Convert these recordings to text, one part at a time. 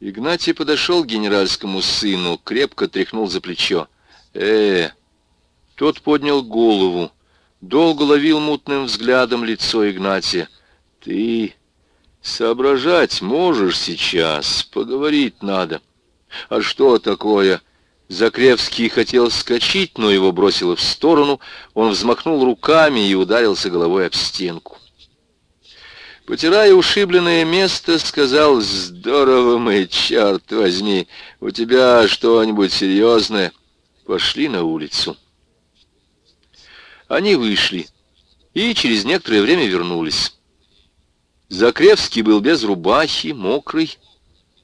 Игнатий подошел к генеральскому сыну, крепко тряхнул за плечо. э Тот поднял голову, долго ловил мутным взглядом лицо Игнатия. «Ты соображать можешь сейчас, поговорить надо». «А что такое?» Закревский хотел скочить, но его бросило в сторону. Он взмахнул руками и ударился головой об стенку. Потирая ушибленное место, сказал, «Здорово мы, черт возьми! У тебя что-нибудь серьезное?» Пошли на улицу. Они вышли и через некоторое время вернулись. Закревский был без рубахи, мокрый,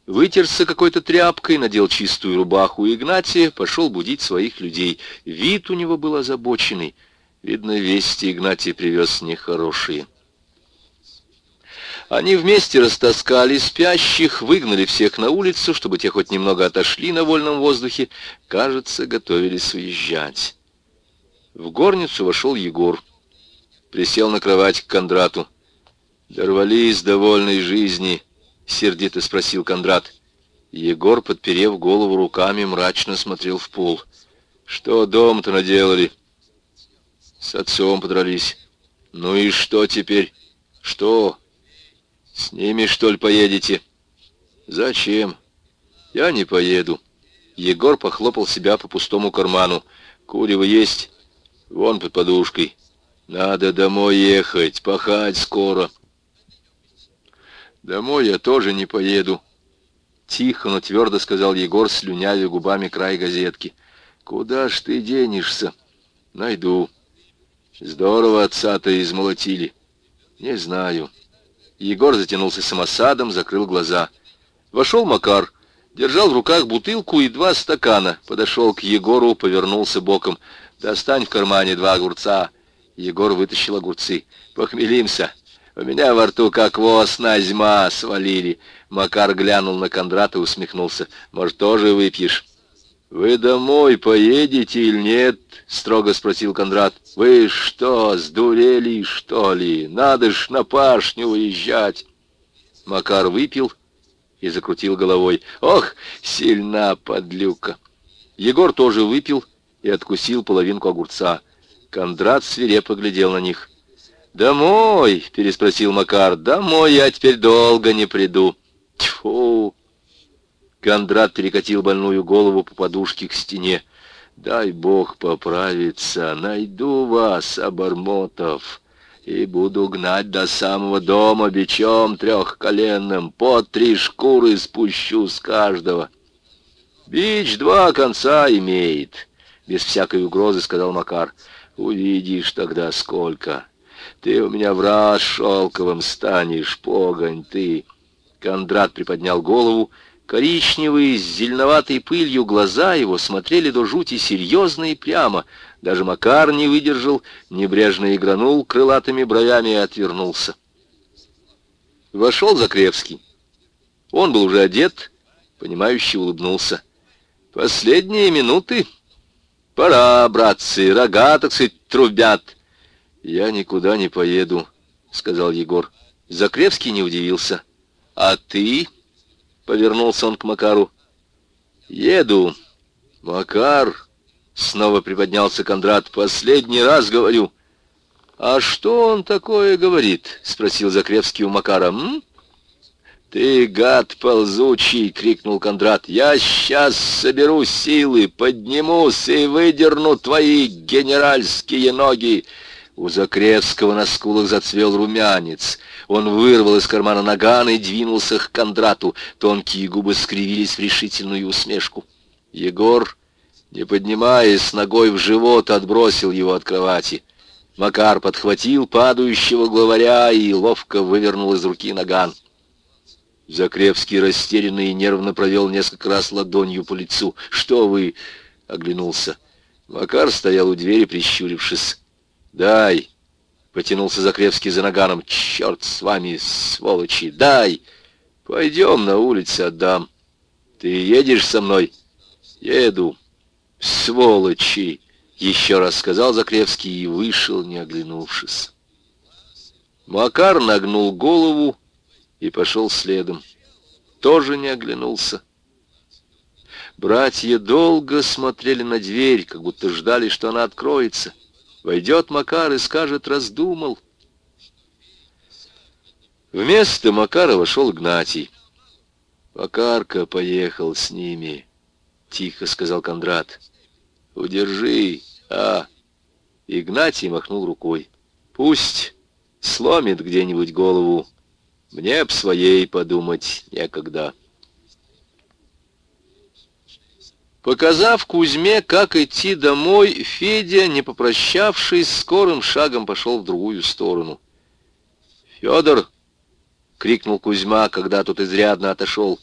вытерся какой-то тряпкой, надел чистую рубаху Игнатия, пошел будить своих людей. Вид у него был озабоченный. Видно, вести Игнатий привез нехорошие. Они вместе растаскали спящих, выгнали всех на улицу, чтобы те хоть немного отошли на вольном воздухе. Кажется, готовились уезжать. В горницу вошел Егор. Присел на кровать к Кондрату. «Дорвались довольной жизни», — сердито спросил Кондрат. Егор, подперев голову руками, мрачно смотрел в пол. «Что дом-то наделали?» «С отцом подрались». «Ну и что теперь?» «Что?» «С ними, что ли, поедете?» «Зачем?» «Я не поеду». Егор похлопал себя по пустому карману. «Курево есть? Вон под подушкой. Надо домой ехать, пахать скоро». «Домой я тоже не поеду», — тихо, но твердо сказал Егор, слюнявя губами край газетки. «Куда ж ты денешься?» «Найду». «Здорово отца-то измолотили». «Не знаю». Егор затянулся самосадом, закрыл глаза. Вошел Макар, держал в руках бутылку и два стакана. Подошел к Егору, повернулся боком. «Достань в кармане два огурца». Егор вытащил огурцы. «Похмелимся. У меня во рту как воз на зьма свалили». Макар глянул на Кондрата и усмехнулся. «Может, тоже выпьешь?» «Вы домой поедете или нет?» — строго спросил Кондрат. «Вы что, сдурели, что ли? Надо ж на пашню уезжать!» Макар выпил и закрутил головой. «Ох, сильна подлюка!» Егор тоже выпил и откусил половинку огурца. Кондрат свирепо глядел на них. «Домой?» — переспросил Макар. «Домой я теперь долго не приду». «Тьфу!» Кондрат перекатил больную голову по подушке к стене. «Дай бог поправиться, найду вас, обормотов, и буду гнать до самого дома бичом трехколенным, по три шкуры спущу с каждого». «Бич два конца имеет», — без всякой угрозы сказал Макар. «Увидишь тогда сколько. Ты у меня в раз шелковым станешь, погонь ты». Кондрат приподнял голову Коричневые, с зеленоватой пылью глаза его смотрели до жути серьезно и прямо. Даже Макар не выдержал, небрежно игранул крылатыми бровями и отвернулся. Вошел Закревский. Он был уже одет, понимающе улыбнулся. «Последние минуты. Пора, братцы, рога, так сказать, трубят». «Я никуда не поеду», — сказал Егор. Закревский не удивился. «А ты?» Повернулся он к Макару. «Еду, Макар!» Снова приподнялся Кондрат. «Последний раз говорю». «А что он такое говорит?» Спросил Закревский у Макара. «М?» «Ты, гад ползучий!» — крикнул Кондрат. «Я сейчас соберу силы, поднимусь и выдерну твои генеральские ноги!» У Закревского на скулах зацвел румянец. Он вырвал из кармана наган и двинулся к Кондрату. Тонкие губы скривились в решительную усмешку. Егор, не поднимаясь ногой в живот, отбросил его от кровати. Макар подхватил падающего главаря и ловко вывернул из руки наган. Закревский растерянный и нервно провел несколько раз ладонью по лицу. «Что вы?» — оглянулся. Макар стоял у двери, прищурившись. «Дай!» — потянулся Закревский за наганом. «Черт с вами, сволочи! Дай! Пойдем на улицу отдам. Ты едешь со мной?» «Еду!» «Сволочи!» — еще раз сказал Закревский и вышел, не оглянувшись. Макар нагнул голову и пошел следом. тоже не оглянулся. Братья долго смотрели на дверь, как будто ждали, что она откроется. Войдет Макар и скажет «раздумал». Вместо Макара вошел Игнатий. «Макарка поехал с ними», — тихо сказал Кондрат. «Удержи, а...» Игнатий махнул рукой. «Пусть сломит где-нибудь голову. Мне б своей подумать некогда». Показав Кузьме, как идти домой, Федя, не попрощавшись, скорым шагом пошел в другую сторону. «Федор!» — крикнул Кузьма, когда тот изрядно отошел.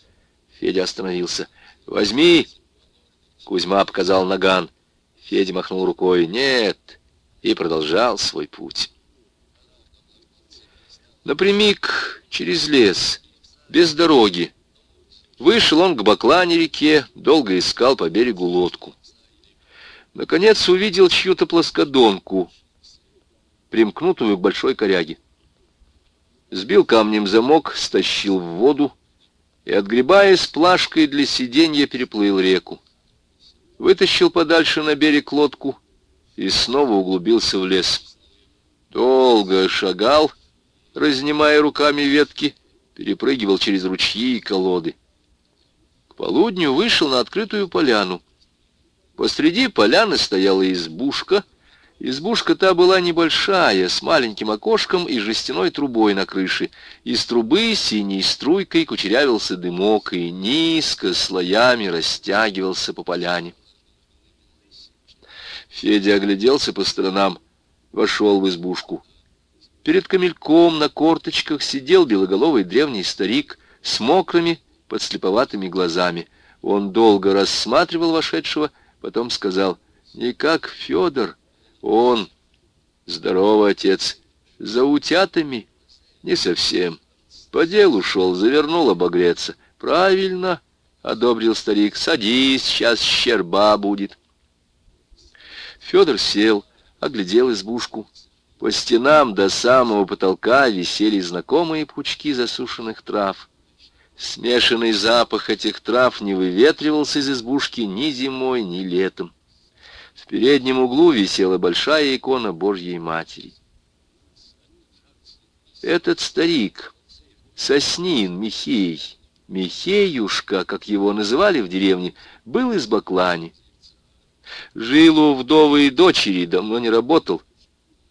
Федя остановился. «Возьми!» — Кузьма показал наган. Федя махнул рукой. «Нет!» и продолжал свой путь. Напрямик, через лес, без дороги, Вышел он к Баклане реке, долго искал по берегу лодку. Наконец увидел чью-то плоскодонку, примкнутую к большой коряге. Сбил камнем замок, стащил в воду и, отгребая плашкой для сиденья, переплыл реку. Вытащил подальше на берег лодку и снова углубился в лес. Долго шагал, разнимая руками ветки, перепрыгивал через ручьи и колоды полудню вышел на открытую поляну. Посреди поляны стояла избушка. Избушка та была небольшая, с маленьким окошком и жестяной трубой на крыше. Из трубы синей струйкой кучерявился дымок и низко слоями растягивался по поляне. Федя огляделся по сторонам, вошел в избушку. Перед камельком на корточках сидел белоголовый древний старик с мокрыми, под слеповатыми глазами. Он долго рассматривал вошедшего, потом сказал, «Не как Федор, он...» «Здорово, отец. За утятами?» «Не совсем. По делу шел, завернул обогреться». «Правильно», — одобрил старик, — «садись, сейчас щерба будет». Федор сел, оглядел избушку. По стенам до самого потолка висели знакомые пучки засушенных трав. Смешанный запах этих трав не выветривался из избушки ни зимой, ни летом. В переднем углу висела большая икона Божьей Матери. Этот старик, Соснин Михей, Михеюшка, как его называли в деревне, был из Баклани. Жил у вдовы и дочери, давно не работал.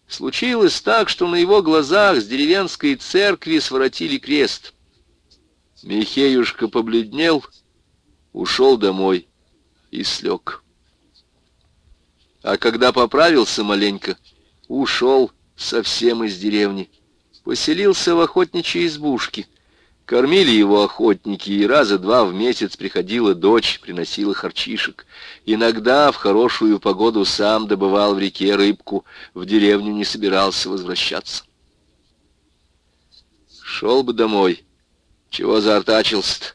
Случилось так, что на его глазах с деревенской церкви своротили крест — Михеюшка побледнел, ушел домой и слег. А когда поправился маленько, ушел совсем из деревни. Поселился в охотничьей избушке. Кормили его охотники, и раза два в месяц приходила дочь, приносила харчишек. Иногда в хорошую погоду сам добывал в реке рыбку, в деревню не собирался возвращаться. Шел бы домой, чего заортачился-то?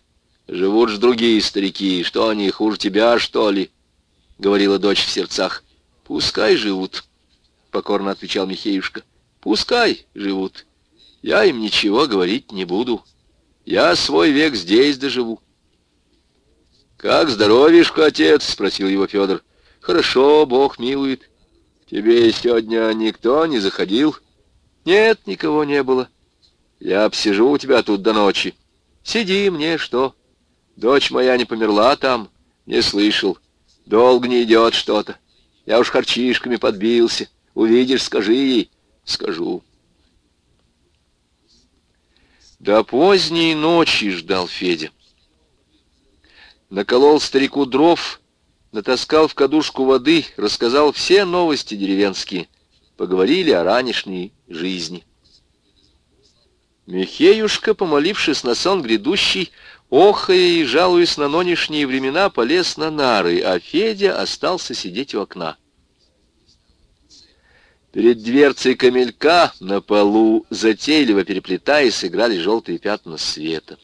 Живут же другие старики. Что они, хуже тебя, что ли? Говорила дочь в сердцах. Пускай живут, покорно отвечал Михеюшка. Пускай живут. Я им ничего говорить не буду. Я свой век здесь доживу. «Как здоровишко, отец?» — спросил его Федор. «Хорошо, Бог милует. Тебе сегодня никто не заходил?» «Нет, никого не было. Я обсижу у тебя тут до ночи». Сиди, мне что? Дочь моя не померла там, не слышал. Долго не идет что-то. Я уж харчишками подбился. Увидишь, скажи ей. Скажу. До поздней ночи ждал Федя. Наколол старику дров, натаскал в кадушку воды, рассказал все новости деревенские. Поговорили о ранешней жизни. Михеюшка, помолившись на сон грядущий, охая и жалуясь на нынешние времена, полез на нары, а Федя остался сидеть у окна. Перед дверцей камелька на полу, затейливо переплетаясь, играли желтые пятна света.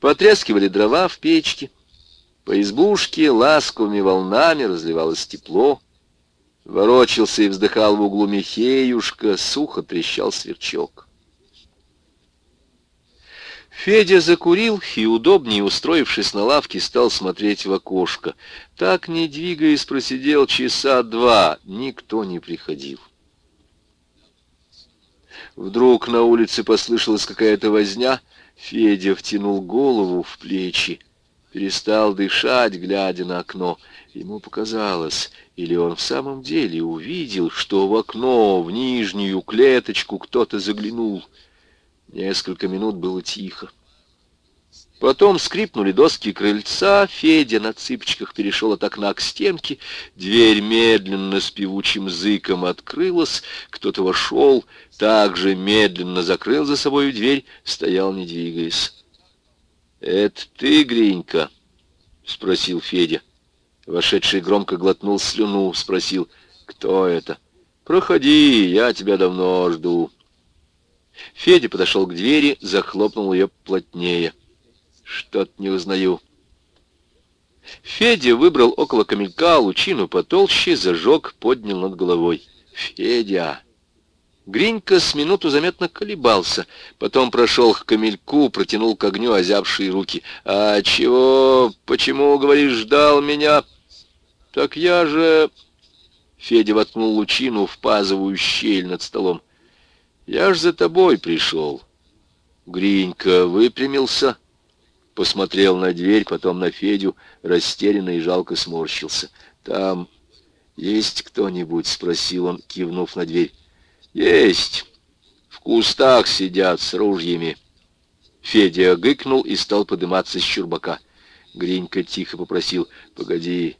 Потрескивали дрова в печке. По избушке ласковыми волнами разливалось тепло. Ворочался и вздыхал в углу Михеюшка, сухо трещал сверчок. Федя закурил и, удобнее устроившись на лавке, стал смотреть в окошко. Так, не двигаясь, просидел часа два. Никто не приходил. Вдруг на улице послышалась какая-то возня. Федя втянул голову в плечи, перестал дышать, глядя на окно. Ему показалось, или он в самом деле увидел, что в окно, в нижнюю клеточку кто-то заглянул. Несколько минут было тихо. Потом скрипнули доски крыльца, Федя на цыпочках перешел от окна к стенке, дверь медленно с певучим зыком открылась, кто-то вошел, также медленно закрыл за собою дверь, стоял, не двигаясь. «Это ты, Гринька?» — спросил Федя. Вошедший громко глотнул слюну, спросил, «Кто это?» «Проходи, я тебя давно жду». Федя подошел к двери, захлопнул ее плотнее. Что-то не узнаю. Федя выбрал около камелька лучину потолще, зажег, поднял над головой. «Федя!» Гринька с минуту заметно колебался, потом прошел к камельку, протянул к огню озябшие руки. «А чего? Почему, говоришь, ждал меня?» «Так я же...» Федя воткнул лучину в пазовую щель над столом. «Я ж за тобой пришел». Гринька выпрямился, посмотрел на дверь, потом на Федю, растерянно и жалко сморщился. «Там есть кто-нибудь?» — спросил он, кивнув на дверь. «Есть. В кустах сидят с ружьями». Федя гыкнул и стал подниматься с чурбака. Гринька тихо попросил, «Погоди,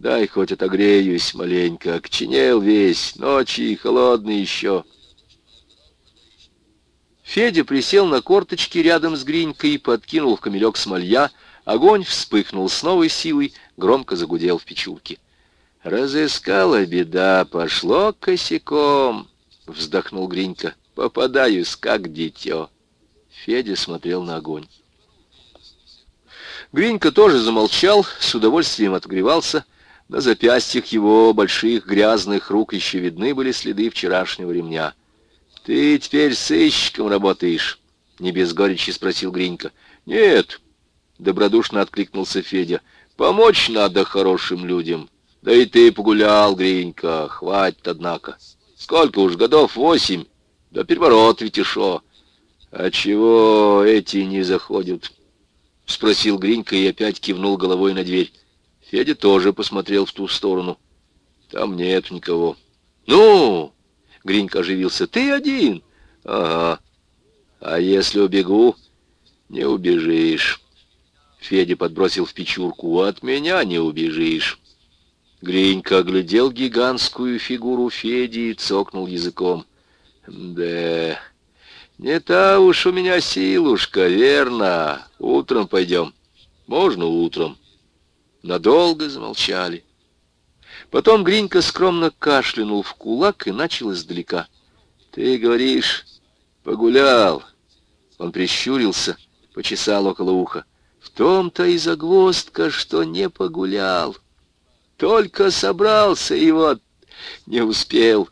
дай хоть отогреюсь маленько, окченел весь, ночи холодный еще». Федя присел на корточки рядом с Гринькой и подкинул в камелек смолья. Огонь вспыхнул с новой силой, громко загудел в печурке. «Разыскала беда, пошло косяком», — вздохнул Гринька. «Попадаюсь, как дитё». Федя смотрел на огонь. Гринька тоже замолчал, с удовольствием отогревался. На запястьях его больших грязных рук еще видны были следы вчерашнего ремня. «Ты теперь сыщиком работаешь?» — не без горечи спросил Гринька. «Нет», — добродушно откликнулся Федя. «Помочь надо хорошим людям. Да и ты погулял, Гринька, хватит, однако. Сколько уж, годов восемь, да переворот ведь и шо. А чего эти не заходят?» — спросил Гринька и опять кивнул головой на дверь. Федя тоже посмотрел в ту сторону. «Там нет никого». «Ну!» Гринька оживился. «Ты один?» «Ага. А если убегу?» «Не убежишь». Федя подбросил в печурку. «От меня не убежишь». Гринька оглядел гигантскую фигуру Феди и цокнул языком. «Да, не та уж у меня силушка, верно. Утром пойдем». «Можно утром». Надолго замолчали. Потом Гринька скромно кашлянул в кулак и начал издалека. «Ты говоришь, погулял». Он прищурился, почесал около уха. «В том-то и загвоздка, что не погулял. Только собрался и вот не успел.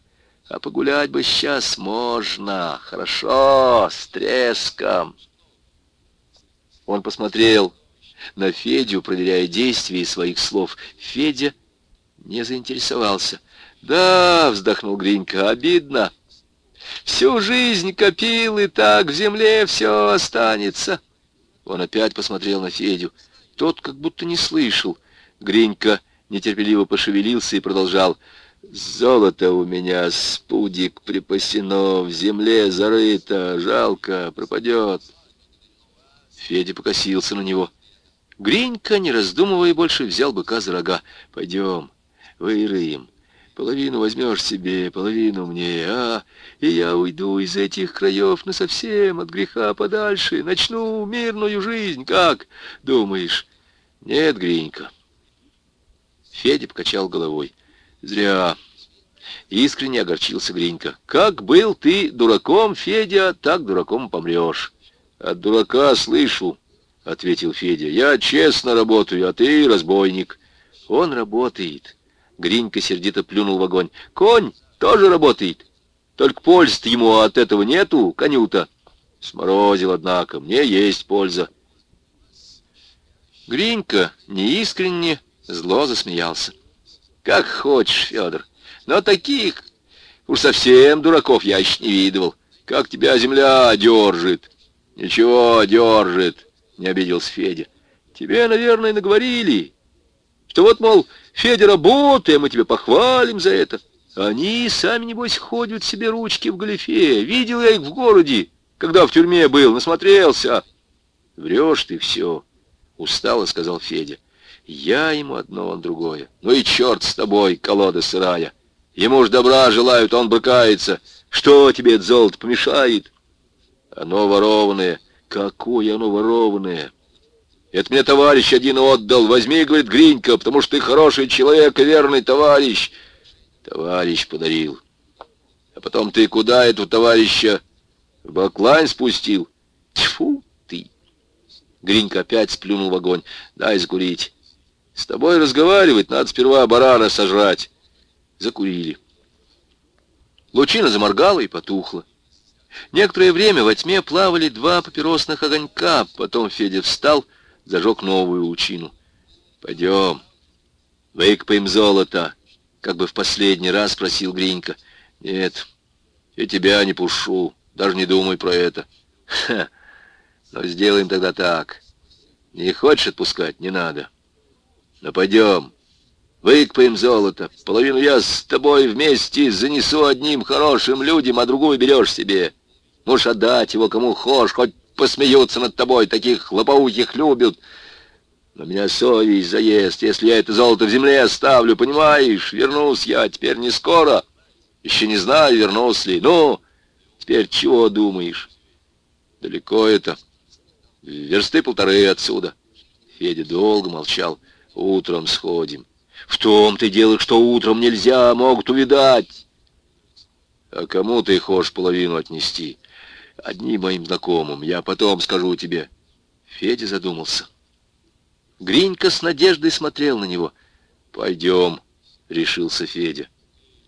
А погулять бы сейчас можно. Хорошо, с треском». Он посмотрел на Федю, проверяя действие своих слов. Федя не заинтересовался. «Да», — вздохнул Гринька, — «обидно. Всю жизнь копил, и так в земле все останется». Он опять посмотрел на Федю. Тот как будто не слышал. Гринька нетерпеливо пошевелился и продолжал. «Золото у меня, спудик припасено, в земле зарыто, жалко, пропадет». Федя покосился на него. Гринька, не раздумывая больше, взял быка за рога. «Пойдем, Выроем. Половину возьмешь себе, половину мне, а? И я уйду из этих краев насовсем, от греха подальше, начну мирную жизнь. Как думаешь? Нет, Гринька. Федя покачал головой. Зря. Искренне огорчился Гринька. Как был ты дураком, Федя, так дураком помрешь. От дурака слышу, — ответил Федя. Я честно работаю, а ты разбойник. Он работает. Гринька сердито плюнул в огонь. «Конь тоже работает. Только пользы ему от этого нету, конюта. Сморозил, однако, мне есть польза. Гринька неискренне зло засмеялся. Как хочешь, Федор, но таких уж совсем дураков я еще не видывал. Как тебя земля держит. Ничего, держит, не обиделся Федя. Тебе, наверное, наговорили, что вот, мол, Федя, работай, мы тебя похвалим за это. Они сами, небось, ходят себе ручки в галифе. Видел я их в городе, когда в тюрьме был, насмотрелся. Врешь ты все, устало сказал Федя. Я ему одно, он другое. Ну и черт с тобой, колода сырая. Ему ж добра желают, он брыкается. Что тебе это золото помешает? Оно ворованное. Какое оно ворованное? Это мне товарищ один отдал. Возьми, говорит, Гринька, потому что ты хороший человек и верный товарищ. Товарищ подарил. А потом ты куда эту товарища в баклань спустил? Тьфу ты! Гринька опять сплюнул в огонь. Дай закурить. С тобой разговаривать надо сперва барана сожрать. Закурили. Лучина заморгала и потухла. Некоторое время во тьме плавали два папиросных огонька. Потом Федя встал, зажег новую лучину. «Пойдем, выкопаем золото», — как бы в последний раз спросил Гринька. «Нет, и тебя не пушу, даже не думай про это». «Ха, но сделаем тогда так. Не хочешь отпускать, не надо. Но пойдем, выкопаем золото. Половину я с тобой вместе занесу одним хорошим людям, а другую берешь себе». Можешь отдать его кому хочешь, хоть посмеются над тобой, таких лопоухих любят. Но меня совесть заест, если я это золото в земле оставлю, понимаешь? Вернусь я теперь не скоро. Еще не знаю, вернусь ли. Ну, теперь чего думаешь? Далеко это. Версты полторы отсюда. Федя долго молчал. Утром сходим. В том ты дело, что утром нельзя, могут увидать. А кому ты хочешь половину отнести? Одним моим знакомым. Я потом скажу тебе». Федя задумался. Гринька с надеждой смотрел на него. «Пойдем», — решился Федя.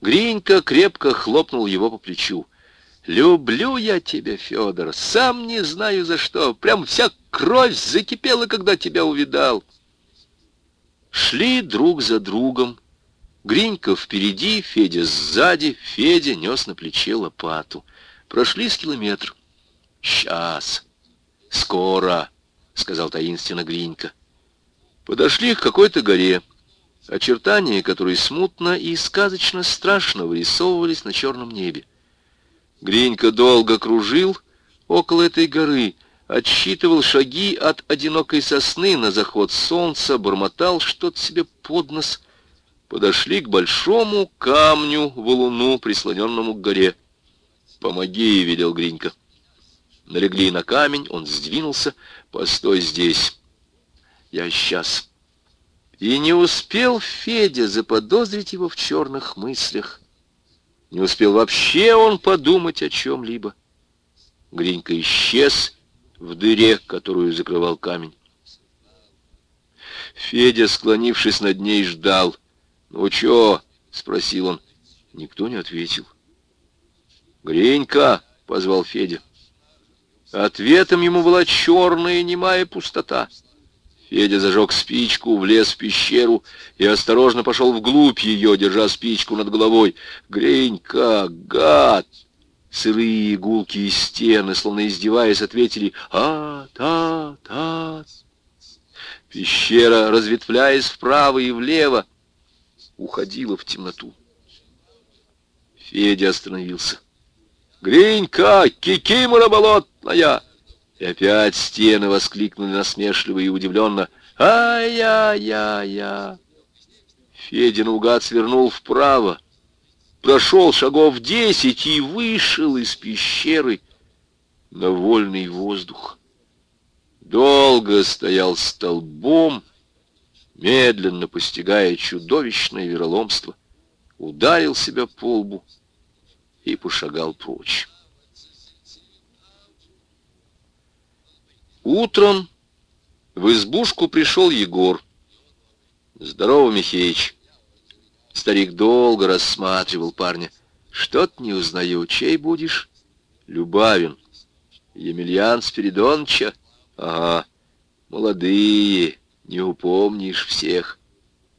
Гринька крепко хлопнул его по плечу. «Люблю я тебя, Федор, сам не знаю за что. Прям вся кровь закипела, когда тебя увидал». Шли друг за другом. Гринька впереди, Федя сзади, Федя нес на плече лопату. Прошли с километр. «Сейчас, скоро», — сказал таинственно Гринька. Подошли к какой-то горе, очертания которой смутно и сказочно страшно вырисовывались на черном небе. Гринька долго кружил около этой горы, отсчитывал шаги от одинокой сосны на заход солнца, бормотал что-то себе под нос. Подошли к большому камню, валуну, прислоненному к горе. «Помоги!» — велел Гринька. Налегли на камень, он сдвинулся. «Постой здесь. Я сейчас». И не успел Федя заподозрить его в черных мыслях. Не успел вообще он подумать о чем-либо. Гринька исчез в дыре, которую закрывал камень. Федя, склонившись над ней, ждал. «Ну чё?» — спросил он. Никто не ответил. «Гринька!» — позвал Федя. Ответом ему была черная немая пустота. Федя зажег спичку, влез в пещеру и осторожно пошел вглубь ее, держа спичку над головой. «Гринька, гад!» Сырые гулкие стены, словно издеваясь, ответили «А-та-та». Пещера, разветвляясь вправо и влево, уходила в темноту. Федя остановился. «Гринька, кикимора болотная!» И опять стены воскликнули насмешливо и удивленно. «Ай-я-я-я!» Федя наугад свернул вправо, прошел шагов десять и вышел из пещеры на вольный воздух. Долго стоял столбом, медленно постигая чудовищное вероломство, ударил себя по лбу и пошагал прочь. Утром в избушку пришел Егор. Здорово, Михеич. Старик долго рассматривал парня. Что-то не узнаю. Чей будешь? Любавин. Емельян Спиридоновича? Ага, молодые, не упомнишь всех.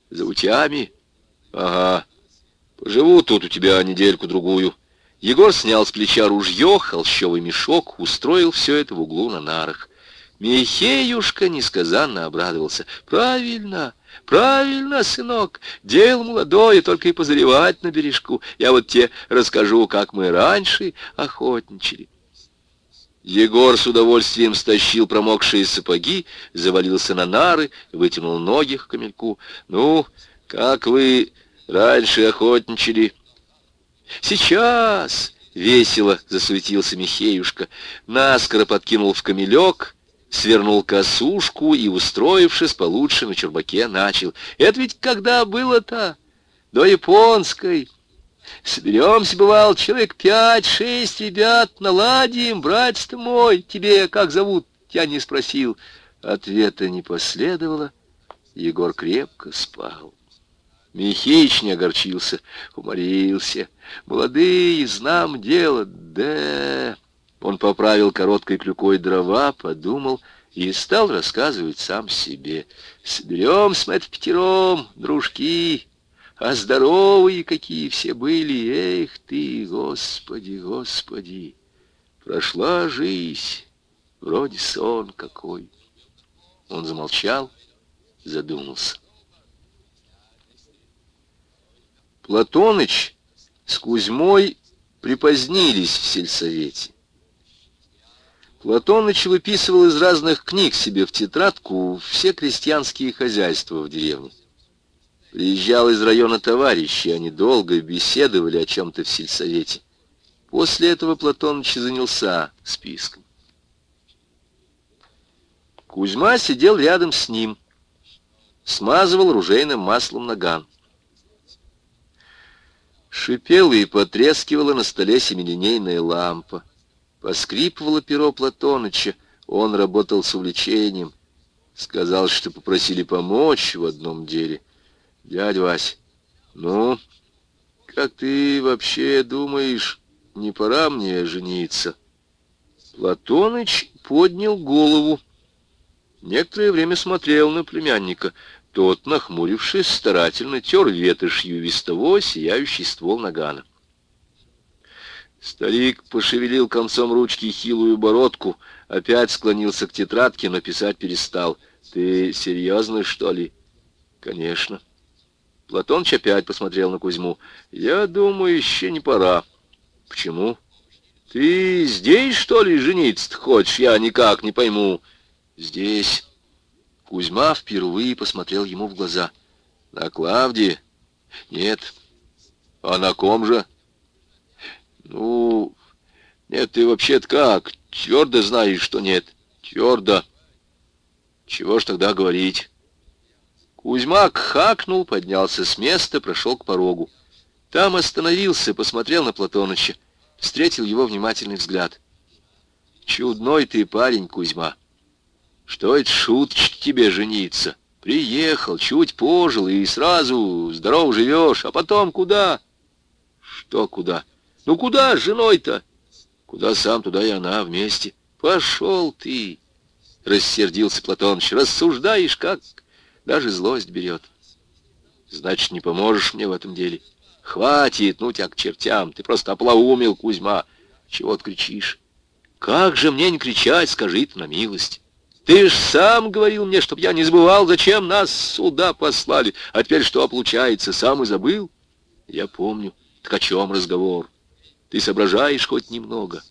За утями? Ага, поживу тут у тебя недельку-другую. Егор снял с плеча ружье, холщовый мешок, устроил все это в углу на нарах. Михеюшка несказанно обрадовался. «Правильно, правильно, сынок, дело молодое, только и позревать на бережку. Я вот тебе расскажу, как мы раньше охотничали». Егор с удовольствием стащил промокшие сапоги, завалился на нары, вытянул ноги к камельку. «Ну, как вы раньше охотничали?» «Сейчас!» — весело засуетился Михеюшка. Наскоро подкинул в камелек, свернул косушку и, устроившись получше на чурбаке, начал. «Это ведь когда было-то? До японской!» Соберемся, бывал, человек пять-шесть ребят, наладим, братец-то мой, тебе как зовут? Я не спросил. Ответа не последовало. Егор крепко спал. Михеич не огорчился, уморился. Молодые, знам дело, да... Он поправил короткой клюкой дрова, подумал и стал рассказывать сам себе. «Соберемся мы это пятером, дружки, а здоровые какие все были, эх ты, Господи, Господи! Прошла жизнь, вроде сон какой». Он замолчал, задумался. Платоныч с Кузьмой припозднились в сельсовете. Платоныч выписывал из разных книг себе в тетрадку все крестьянские хозяйства в деревне. Приезжал из района товарищи, они долго беседовали о чем-то в сельсовете. После этого Платоныч занялся списком. Кузьма сидел рядом с ним, смазывал ружейным маслом наган. Шипела и потрескивала на столе семилинейная лампа. Поскрипывало перо Платоныча. Он работал с увлечением. Сказал, что попросили помочь в одном деле. Дядя Вась, ну, как ты вообще думаешь, не пора мне жениться? Платоныч поднял голову. Некоторое время смотрел на племянника. Тот, нахмурившись, старательно тер ветошью вестовой сияющий ствол нагана. Старик пошевелил концом ручки хилую бородку, опять склонился к тетрадке, но писать перестал. «Ты серьезно, что ли?» «Конечно». Платоныч опять посмотрел на Кузьму. «Я думаю, еще не пора». «Почему?» «Ты здесь, что ли, жениться хочешь? Я никак не пойму». «Здесь». Кузьма впервые посмотрел ему в глаза. «На Клавдии?» «Нет». «А на ком же?» «Ну, нет, ты вообще-то как? Твердо знаешь, что нет?» «Твердо». «Чего ж тогда говорить?» Кузьмак хакнул, поднялся с места, прошел к порогу. Там остановился, посмотрел на Платоныча, встретил его внимательный взгляд. «Чудной ты парень, Кузьма. Что это шуточки тебе жениться? Приехал, чуть пожил и сразу здоров живешь, а потом куда?» «Что куда?» Ну куда с женой-то? Куда сам, туда и она вместе. Пошел ты, рассердился Платоныч. Рассуждаешь, как даже злость берет. Значит, не поможешь мне в этом деле. Хватит, ну тебя к чертям. Ты просто оплоумел, Кузьма. Чего ты кричишь? Как же мне не кричать, скажи ты на милость. Ты ж сам говорил мне, чтоб я не забывал, зачем нас сюда послали. А теперь что получается, сам и забыл? Я помню. Так о чем разговор? Ты соображаешь хоть немного.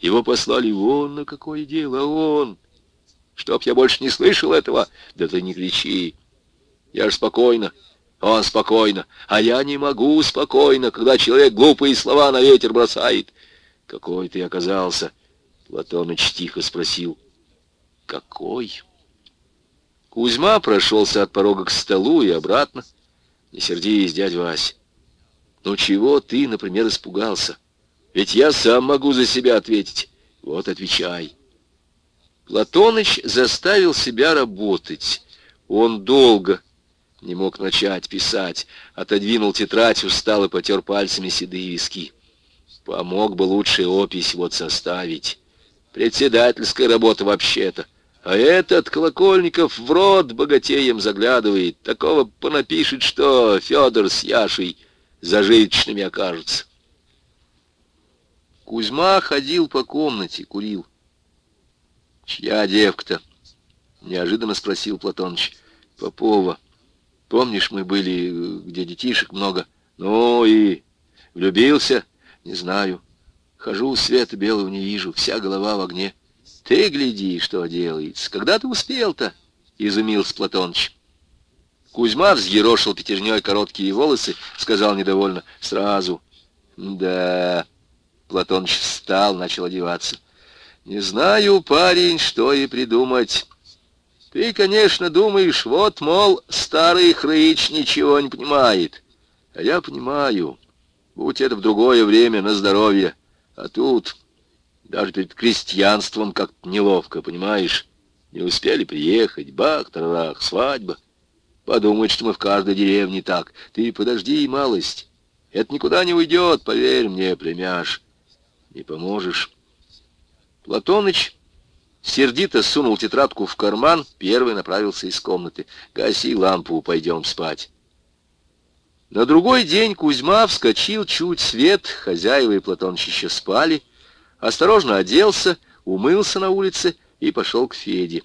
Его послали вон на какое дело, а он... Чтоб я больше не слышал этого, да ты не кричи. Я ж спокойно, он спокойно, а я не могу спокойно, когда человек глупые слова на ветер бросает. Какой ты оказался? Платоныч тихо спросил. Какой? Кузьма прошелся от порога к столу и обратно. Не сердись, дядь Вась. Ну чего ты, например, испугался? Ведь я сам могу за себя ответить. Вот отвечай. Платоныч заставил себя работать. Он долго не мог начать писать. Отодвинул тетрадь, устал и потер пальцами седые виски. Помог бы лучше опись вот составить. Председательская работа вообще-то. А этот Колокольников в рот богатеем заглядывает. Такого понапишет, что Федор с Яшей зажиточными окажутся. Кузьма ходил по комнате, курил. «Чья девка-то?» — неожиданно спросил Платоныч. «Попова. Помнишь, мы были, где детишек много? Ну и влюбился? Не знаю. Хожу, света белого не вижу, вся голова в огне. Ты гляди, что делается. Когда ты успел-то?» — изумился Платоныч. Кузьма взъерошил пятерней короткие волосы, сказал недовольно. «Сразу». «Да...» Платоныч встал, начал одеваться. «Не знаю, парень, что и придумать. Ты, конечно, думаешь, вот, мол, старый хрыч ничего не понимает. А я понимаю. Будь это в другое время, на здоровье. А тут даже перед крестьянством как-то неловко, понимаешь? Не успели приехать, бах, тарарах, свадьба. Подумать, что мы в каждой деревне так. Ты подожди, малость. Это никуда не уйдет, поверь мне, племяш. Не поможешь. Платоныч сердито сунул тетрадку в карман, первый направился из комнаты. «Гаси лампу, пойдем спать». На другой день Кузьма вскочил чуть свет, хозяева и Платоныч еще спали, осторожно оделся, умылся на улице и пошел к Феде.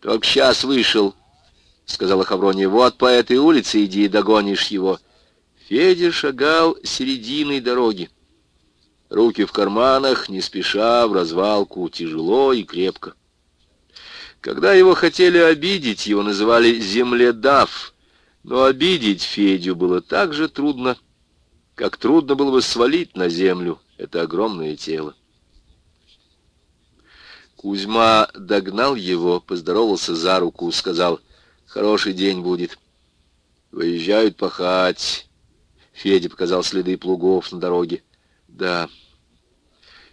«Только сейчас вышел», — сказала Хаврония, — «вот по этой улице иди и догонишь его». Федя шагал серединой дороги. Руки в карманах, не спеша, в развалку, тяжело и крепко. Когда его хотели обидеть, его называли «земледав», но обидеть Федю было так же трудно, как трудно было бы свалить на землю это огромное тело. Кузьма догнал его, поздоровался за руку, сказал, «Хороший день будет. Выезжают пахать». Федя показал следы плугов на дороге. Да.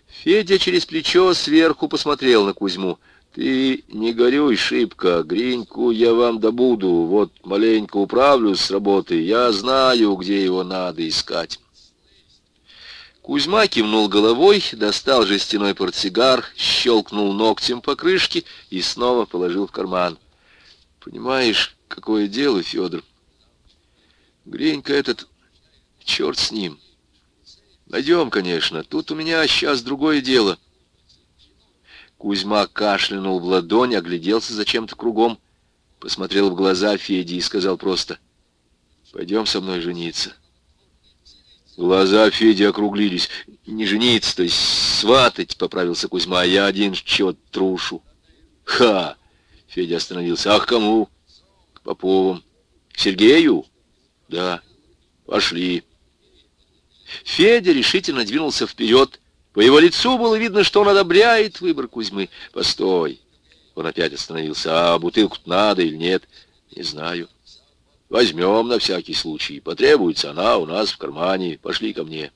Федя через плечо сверху посмотрел на Кузьму. Ты не горюй шибко, гриньку я вам добуду, вот маленько управлюсь с работы, я знаю, где его надо искать. Кузьма кивнул головой, достал жестяной портсигар, щелкнул ногтем по крышке и снова положил в карман. Понимаешь, какое дело, Федор? Гринька этот, черт с ним. Найдем, конечно. Тут у меня сейчас другое дело. Кузьма кашлянул в ладонь, огляделся зачем-то кругом, посмотрел в глаза Феди и сказал просто, «Пойдем со мной жениться». Глаза Феди округлились. «Не жениться, то есть сватать», — поправился Кузьма, — «я один чего трушу». «Ха!» — Федя остановился. «Ах, кому?» «К Поповым». «К Сергею?» «Да». «Пошли». Федя решительно двинулся вперед. По его лицу было видно, что он одобряет выбор Кузьмы. «Постой!» Он опять остановился. «А бутылку надо или нет?» «Не знаю». «Возьмем на всякий случай. Потребуется она у нас в кармане. Пошли ко мне».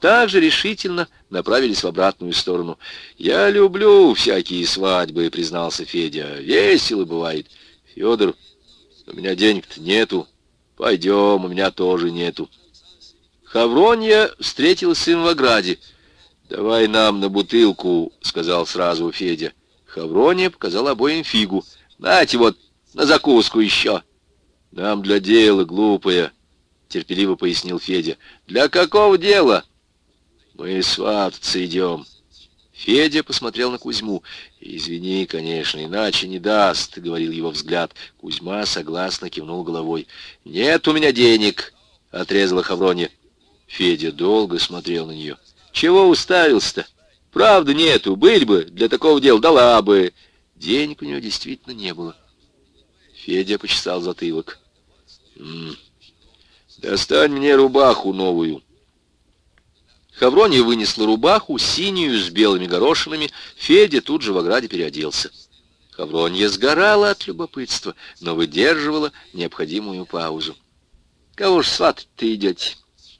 Так же решительно направились в обратную сторону. «Я люблю всякие свадьбы», — признался Федя. «Весело бывает. Федор, у меня денег-то нету. Пойдем, у меня тоже нету». Хавронья встретилась им в ограде. «Давай нам на бутылку», — сказал сразу Федя. Хавронья показала обоим фигу. «Нате вот на закуску еще». «Нам для дела, глупая», — терпеливо пояснил Федя. «Для какого дела?» «Мы свататься идем». Федя посмотрел на Кузьму. «Извини, конечно, иначе не даст», — говорил его взгляд. Кузьма согласно кивнул головой. «Нет у меня денег», — отрезала Хавронья. Федя долго смотрел на нее. «Чего уставился-то? Правда нету. Быть бы, для такого дела дала бы». Денег у нее действительно не было. Федя почесал затылок. «М -м, «Достань мне рубаху новую». Хаврония вынесла рубаху, синюю, с белыми горошинами. Федя тут же в ограде переоделся. Хавронья сгорала от любопытства, но выдерживала необходимую паузу. «Кого ж сватать-то идете?»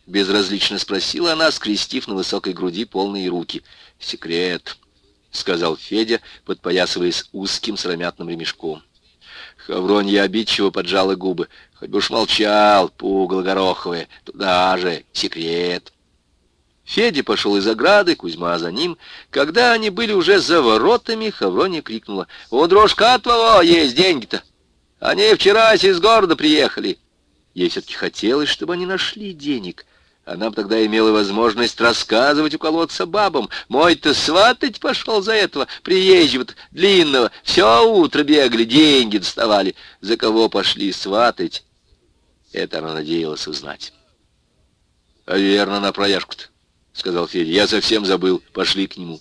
Безразлично спросила она, скрестив на высокой груди полные руки. «Секрет», — сказал Федя, подпоясываясь узким сыромятным ремешком. Хавронья обидчиво поджала губы. «Хоть бы уж молчал, пугало гороховое. Туда же, секрет». Федя пошел из ограды, Кузьма за ним. Когда они были уже за воротами, Хаврония крикнула. «У дружка твоего есть деньги-то! Они вчера из города приехали!» Ей все-таки хотелось, чтобы они нашли денег. Она тогда имела возможность рассказывать у колодца бабам. Мой-то сватать пошел за этого приезжего длинного. Все утро бегали, деньги доставали. За кого пошли сватать? Это она надеялась узнать. А верно, на прояжку-то. — сказал Федя. «Я совсем забыл. Пошли к нему».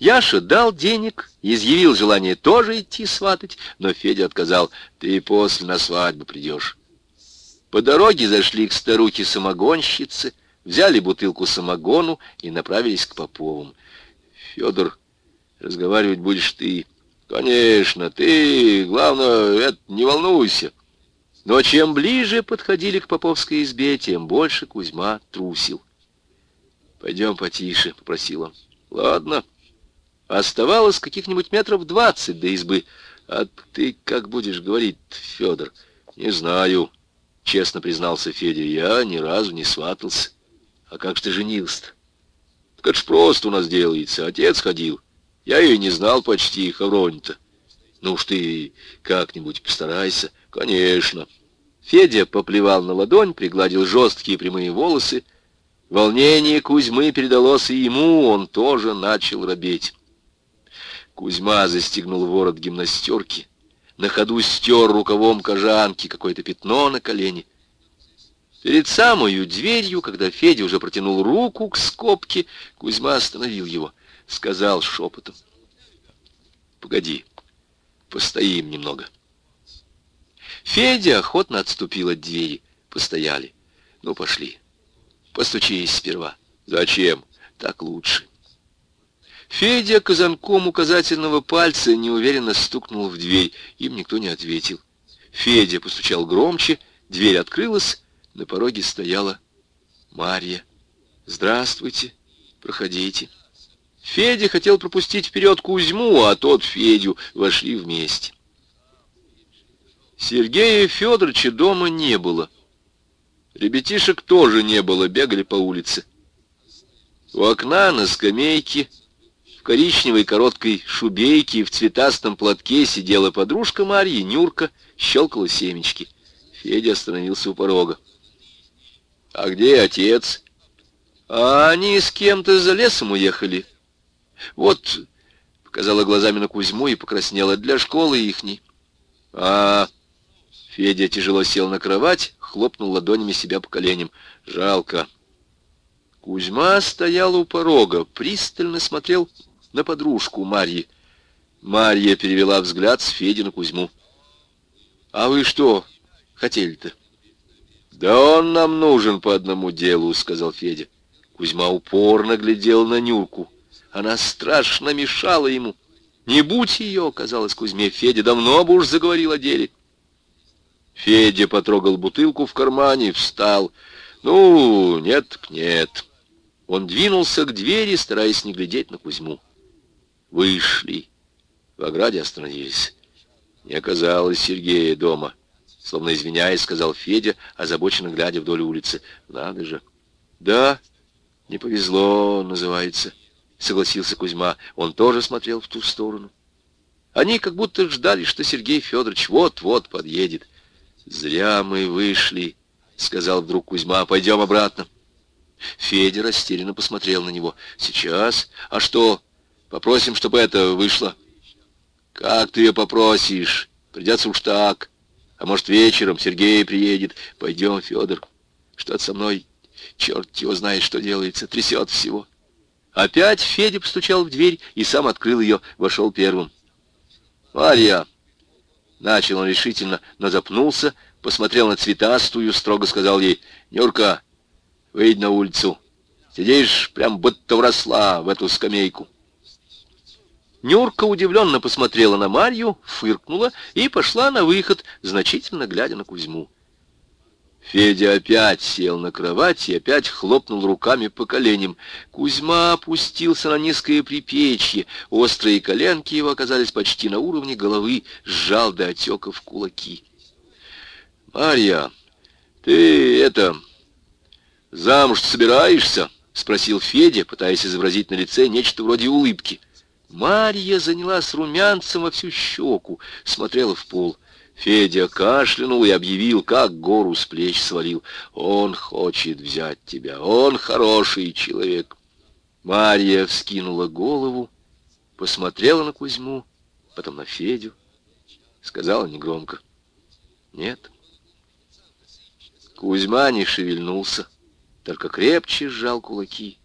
Яша дал денег, изъявил желание тоже идти сватать, но Федя отказал. «Ты после на свадьбу придешь». По дороге зашли к старухе-самогонщице, взяли бутылку самогону и направились к Поповым. «Федор, разговаривать будешь ты». «Конечно, ты, главное, это, не волнуйся». Но чем ближе подходили к Поповской избе, тем больше Кузьма трусил. «Пойдем потише», — попросил он. «Ладно». Оставалось каких-нибудь метров двадцать до избы. «А ты как будешь говорить, Федор?» «Не знаю», — честно признался Федя. «Я ни разу не сватался. А как же ты женился-то?» «Так это ж просто у нас делается. Отец ходил. Я ее не знал почти, Хавронь-то. Ну уж ты как-нибудь постарайся». «Конечно». Федя поплевал на ладонь, пригладил жесткие прямые волосы, — Волнение Кузьмы передалось и ему, он тоже начал робеть. Кузьма застегнул ворот гимнастерки, на ходу стер рукавом кожанки какое-то пятно на колени. Перед самою дверью, когда Федя уже протянул руку к скобке, Кузьма остановил его, сказал шепотом. «Погоди, постоим немного». Федя охотно отступил от двери. Постояли. Ну, пошли. Постучись сперва. Зачем? Так лучше. Федя казанком указательного пальца неуверенно стукнул в дверь. Им никто не ответил. Федя постучал громче, дверь открылась, на пороге стояла Марья. «Здравствуйте, проходите». Федя хотел пропустить вперед Кузьму, а тот Федю вошли вместе. Сергея Федоровича дома не было. Ребятишек тоже не было, бегали по улице. У окна на скамейке, коричневой короткой шубейке и в цветастом платке сидела подружка Марьи, Нюрка, щелкала семечки. Федя остановился у порога. «А где отец?» «А они с кем-то за лесом уехали. Вот...» — показала глазами на Кузьму и покраснела. «Для школы ихней». «А...» Федя тяжело сел на кровать, хлопнул ладонями себя по коленям. Жалко. Кузьма стоял у порога, пристально смотрел на подружку Марьи. Марья перевела взгляд с Феди на Кузьму. «А вы что хотели-то?» «Да он нам нужен по одному делу», — сказал Федя. Кузьма упорно глядел на Нюрку. Она страшно мешала ему. Не будь ее, казалось Кузьме, Федя давно бы уж заговорил о деле. Федя потрогал бутылку в кармане, встал. «Ну, нет, нет». Он двинулся к двери, стараясь не глядеть на Кузьму. Вышли. В ограде остановились. Не оказалось Сергея дома. Словно извиняясь, сказал Федя, озабоченно глядя вдоль улицы. Надо же. Да, не повезло, называется, согласился Кузьма. Он тоже смотрел в ту сторону. Они как будто ждали, что Сергей Федорович вот-вот подъедет. «Зря мы вышли», — сказал вдруг Кузьма. «Пойдем обратно». Федя растерянно посмотрел на него. «Сейчас? А что? Попросим, чтобы это вышло». «Как ты ее попросишь? Придется уж так. А может, вечером Сергей приедет. Пойдем, Федор. Что-то со мной, черт его знает, что делается. Трясет всего». Опять Федя постучал в дверь и сам открыл ее, вошел первым. «Марья!» Начал он решительно, но запнулся, посмотрел на цветастую, строго сказал ей, «Нюрка, выйди на улицу. Сидишь, прям будто вросла в эту скамейку». Нюрка удивленно посмотрела на Марью, фыркнула и пошла на выход, значительно глядя на Кузьму. Федя опять сел на кровать и опять хлопнул руками по коленям. Кузьма опустился на низкое припечье. Острые коленки его оказались почти на уровне головы, сжал до отеков кулаки. «Марья, ты это... замуж собираешься?» — спросил Федя, пытаясь изобразить на лице нечто вроде улыбки. Марья занялась румянцем во всю щеку, смотрела в пол. Федя кашлянул и объявил, как гору с плеч свалил. «Он хочет взять тебя, он хороший человек». Марья вскинула голову, посмотрела на Кузьму, потом на Федю, сказала негромко. «Нет». Кузьма не шевельнулся, только крепче сжал кулаки.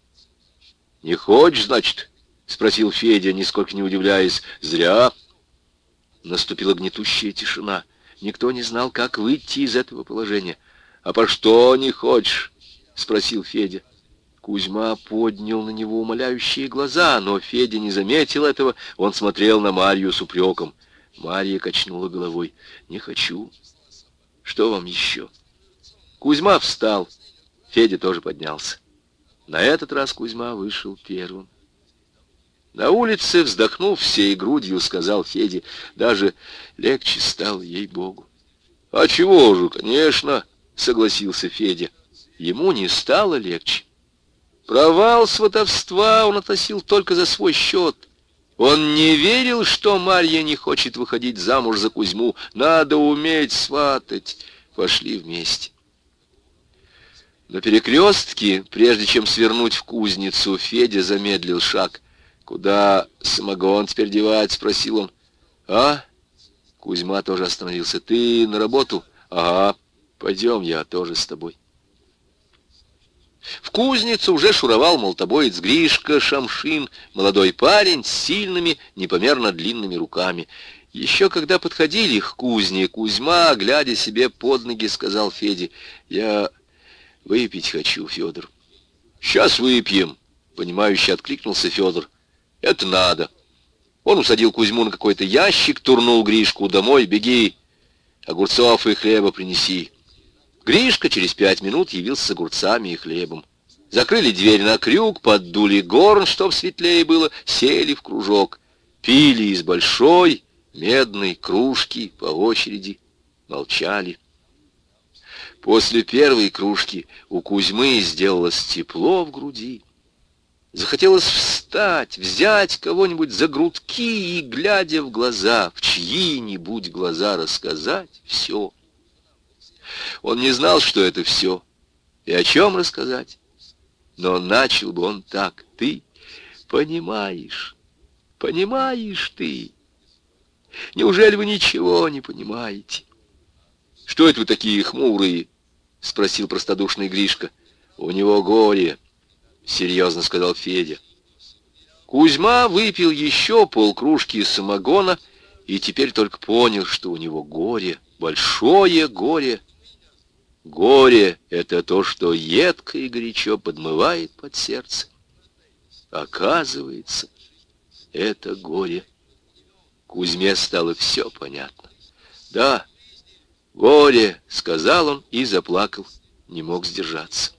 «Не хочешь, значит?» — спросил Федя, нисколько не удивляясь. «Зря». Наступила гнетущая тишина. Никто не знал, как выйти из этого положения. «А по что не хочешь?» — спросил Федя. Кузьма поднял на него умоляющие глаза, но Федя не заметил этого. Он смотрел на Марью с упреком. Марья качнула головой. «Не хочу. Что вам еще?» Кузьма встал. Федя тоже поднялся. На этот раз Кузьма вышел первым. На улице, вздохнув всей грудью, сказал Феде, даже легче стало ей-богу. «А чего же, конечно!» — согласился Федя. Ему не стало легче. Провал сватовства он относил только за свой счет. Он не верил, что Марья не хочет выходить замуж за Кузьму. Надо уметь сватать. Пошли вместе. На перекрестке, прежде чем свернуть в кузницу, Федя замедлил шаг. «Куда самогон теперь девать?» — спросил он. «А?» Кузьма тоже остановился. «Ты на работу?» «Ага. Пойдем, я тоже с тобой». В кузницу уже шуровал молотобоец Гришка Шамшин, молодой парень с сильными, непомерно длинными руками. Еще когда подходили к кузне, Кузьма, глядя себе под ноги, сказал Феде, «Я выпить хочу, Федор». «Сейчас выпьем», — понимающе откликнулся Федор. Это надо. Он усадил Кузьму на какой-то ящик, турнул Гришку домой. Беги, огурцов и хлеба принеси. Гришка через пять минут явился с огурцами и хлебом. Закрыли дверь на крюк, поддули горн, чтоб светлее было, сели в кружок. Пили из большой медной кружки по очереди, молчали. После первой кружки у Кузьмы сделалось тепло в груди. Захотелось встать, взять кого-нибудь за грудки и, глядя в глаза, в чьи-нибудь глаза рассказать все. Он не знал, что это все, и о чем рассказать. Но начал бы он так. Ты понимаешь, понимаешь ты. Неужели вы ничего не понимаете? Что это вы такие хмурые? Спросил простодушный Гришка. У него горе. — серьезно сказал Федя. Кузьма выпил еще полкружки самогона и теперь только понял, что у него горе, большое горе. Горе — это то, что едко и горячо подмывает под сердце. Оказывается, это горе. Кузьме стало все понятно. «Да, горе», — сказал он и заплакал, не мог сдержаться.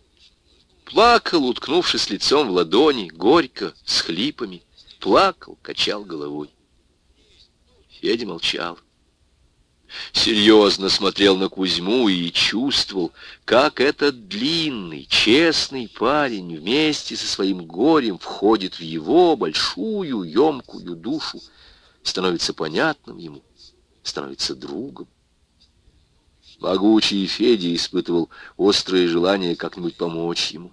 Плакал, уткнувшись лицом в ладони, горько, с хлипами. Плакал, качал головой. Федя молчал. Серьезно смотрел на Кузьму и чувствовал, как этот длинный, честный парень вместе со своим горем входит в его большую, емкую душу, становится понятным ему, становится другом. Могучий Федя испытывал острое желание как-нибудь помочь ему.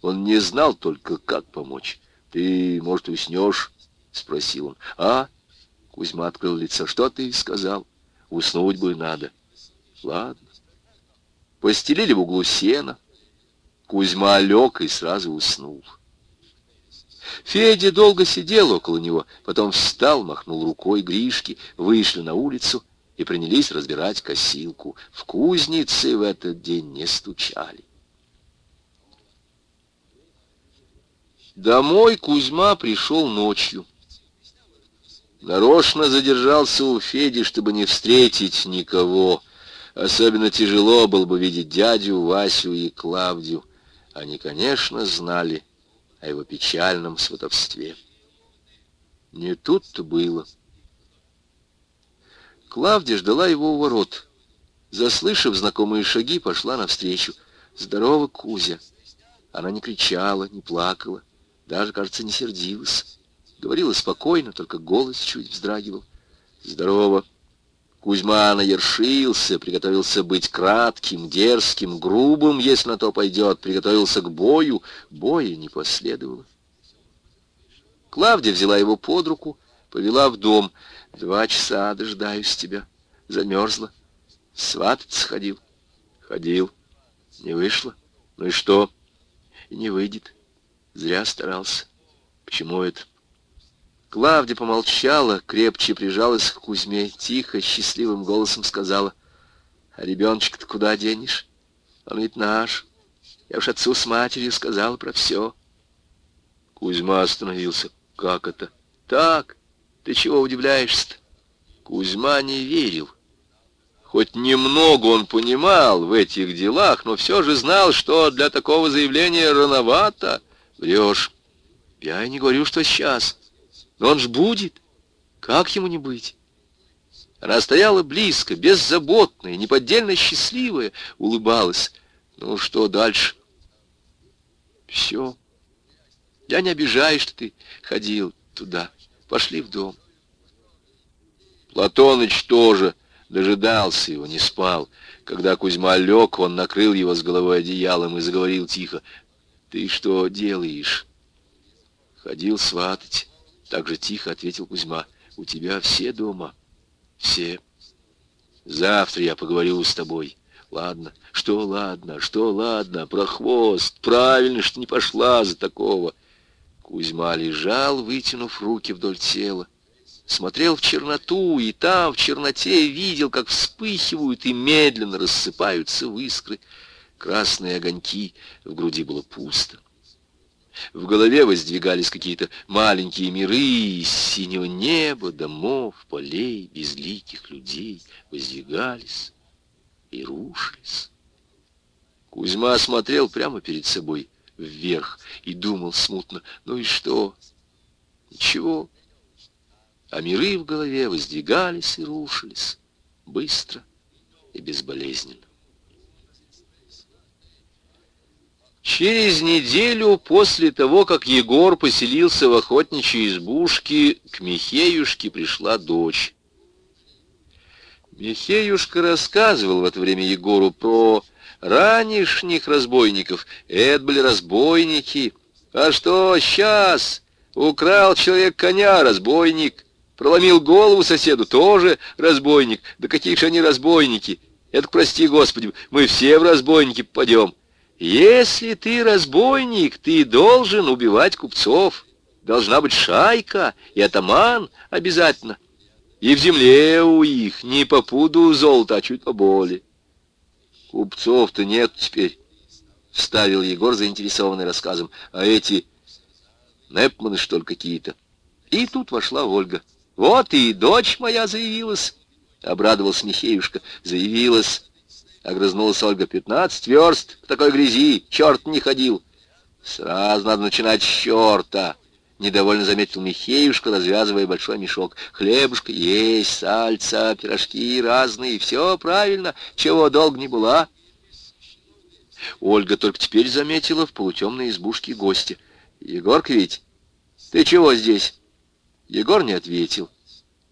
Он не знал только, как помочь. «Ты, может, уснешь?» — спросил он. «А?» — Кузьма открыл лицо. «Что ты сказал? Уснуть бы надо». «Ладно». Постелили в углу сена. Кузьма лег и сразу уснул. Федя долго сидел около него, потом встал, махнул рукой Гришки, вышли на улицу и принялись разбирать косилку. В кузнице в этот день не стучали. Домой Кузьма пришел ночью. Нарочно задержался у Феди, чтобы не встретить никого. Особенно тяжело было бы видеть дядю, Васю и Клавдию. Они, конечно, знали о его печальном сватовстве. Не тут-то было. Клавдия ждала его у ворот. Заслышав знакомые шаги, пошла навстречу. «Здорово, Кузя!» Она не кричала, не плакала, даже, кажется, не сердилась. Говорила спокойно, только голос чуть вздрагивал. «Здорово!» Кузьма наершился, приготовился быть кратким, дерзким, грубым, если на то пойдет, приготовился к бою. Боя не последовало. Клавдия взяла его под руку, повела в дом. «Два часа дожидаюсь тебя. Замерзла. Свататься ходил?» «Ходил. Не вышло. Ну и что?» «И не выйдет. Зря старался. Почему это?» Клавдия помолчала, крепче прижалась к Кузьме, тихо, счастливым голосом сказала, «А ребеночка-то куда денешь? Он ведь наш. Я уж отцу с матерью сказала про все». Кузьма остановился. «Как это?» «Так, ты чего удивляешься-то?» Кузьма не верил. Хоть немного он понимал в этих делах, но все же знал, что для такого заявления рановато. Врешь. Я и не говорю, что сейчас. Но он ж будет. Как ему не быть? Она стояла близко, беззаботная, неподдельно счастливая, улыбалась. Ну что дальше? Все. Я не обижаюсь, что ты ходил туда. Пошли в дом. Платоныч тоже дожидался его, не спал. Когда Кузьма лег, он накрыл его с головой одеялом и заговорил тихо. «Ты что делаешь?» Ходил сватать. Так же тихо ответил Кузьма. У тебя все дома? Все. Завтра я поговорю с тобой. Ладно, что ладно, что ладно, про хвост. Правильно, что не пошла за такого. Кузьма лежал, вытянув руки вдоль тела. Смотрел в черноту, и там, в черноте, видел, как вспыхивают и медленно рассыпаются в искры. Красные огоньки, в груди было пусто. В голове воздвигались какие-то маленькие миры из синего неба, домов, полей, безликих людей, воздвигались и рушились. Кузьма смотрел прямо перед собой, вверх, и думал смутно, ну и что? Ничего. А миры в голове воздвигались и рушились, быстро и безболезненно. Через неделю после того, как Егор поселился в охотничьей избушке, к Михеюшке пришла дочь. Михеюшка рассказывал в это время Егору про ранешних разбойников. Это были разбойники. А что сейчас? Украл человек коня, разбойник. Проломил голову соседу, тоже разбойник. Да какие же они разбойники? Это, прости Господи, мы все в разбойники попадем. Если ты разбойник, ты должен убивать купцов. Должна быть шайка и атаман обязательно. И в земле у их не по пуду золота, а чуть поболее. Купцов-то нет теперь, — вставил Егор, заинтересованный рассказом. А эти Непманы, что ли, какие-то. И тут вошла Ольга. Вот и дочь моя заявилась, — обрадовался Михеюшка. Заявилась Огрызнулась Ольга. «Пятнадцать верст в такой грязи, черт не ходил». «Сразу надо начинать с черта», — недовольно заметил Михеюшка, развязывая большой мешок. «Хлебушка есть, сальца, пирожки разные, все правильно, чего долг не была». Ольга только теперь заметила в полутемной избушке гостя. «Егорка ведь, ты чего здесь?» Егор не ответил,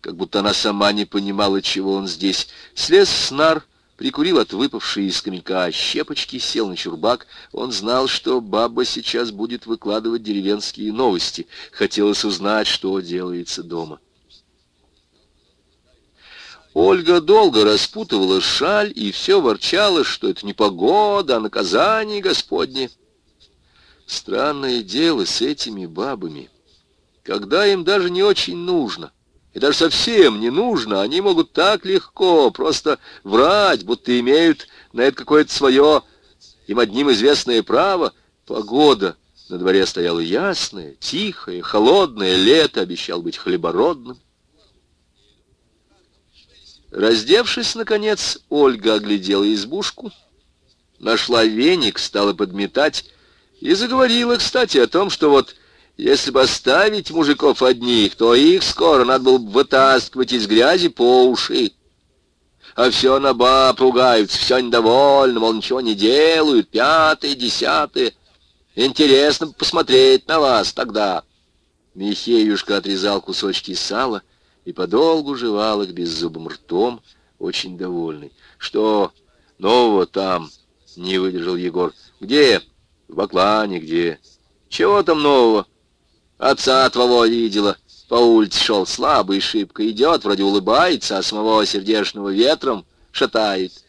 как будто она сама не понимала, чего он здесь. Слез с нар, прикурил от выпавшей из камелька щепочки, сел на чурбак. Он знал, что баба сейчас будет выкладывать деревенские новости. Хотелось узнать, что делается дома. Ольга долго распутывала шаль и все ворчала, что это не погода, а наказание Господне. Странное дело с этими бабами. Когда им даже не очень нужно — и даже совсем не нужно, они могут так легко просто врать, будто имеют на это какое-то свое, им одним известное право. Погода на дворе стояла ясная, тихая, холодная, лето обещал быть хлебородным. Раздевшись, наконец, Ольга оглядела избушку, нашла веник, стала подметать и заговорила, кстати, о том, что вот если бы оставить мужиков одних, то их скоро надо было бы вытаскивать из грязи по уши. А все на баб ругаются, все недовольны, мол, ничего не делают, пятое, десятое. Интересно посмотреть на вас тогда. Михеюшка отрезал кусочки сала и подолгу жевал их беззубым ртом, очень довольный. Что нового там? Не выдержал Егор. Где? В Баклане где? Чего там нового? Отца твоего видела. По улице шел слабый, шибко идет, вроде улыбается, а самого сердечного ветром шатает.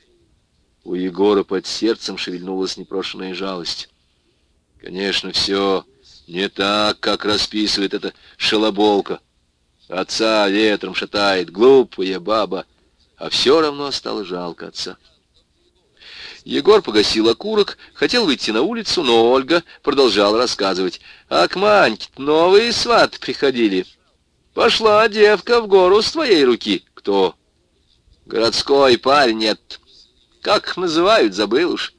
У Егора под сердцем шевельнулась непрошенная жалость. Конечно, все не так, как расписывает эта шалоболка. Отца ветром шатает, глупая баба, а все равно стало жалко отца. Егор погасил окурок, хотел выйти на улицу, но Ольга продолжала рассказывать. «А к Маньке новые сваты приходили. Пошла девка в гору с твоей руки. Кто?» «Городской парень нет. Как называют, забыл уж».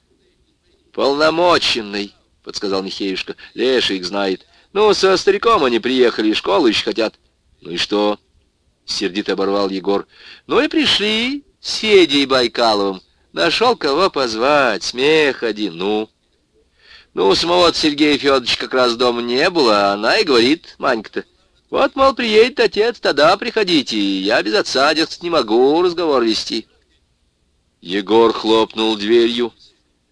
«Полномоченный», — подсказал Михеюшка. «Леший знает. Ну, со стариком они приехали, школу еще хотят». «Ну и что?» — сердито оборвал Егор. «Ну и пришли с Федей Байкаловым». Нашел кого позвать, смех один, ну. Ну, самого Сергея Федоровича как раз дома не было, а она и говорит, Манька-то, вот, мол, приедет отец, тогда приходите, я без отца, дескать, не могу разговор вести. Егор хлопнул дверью,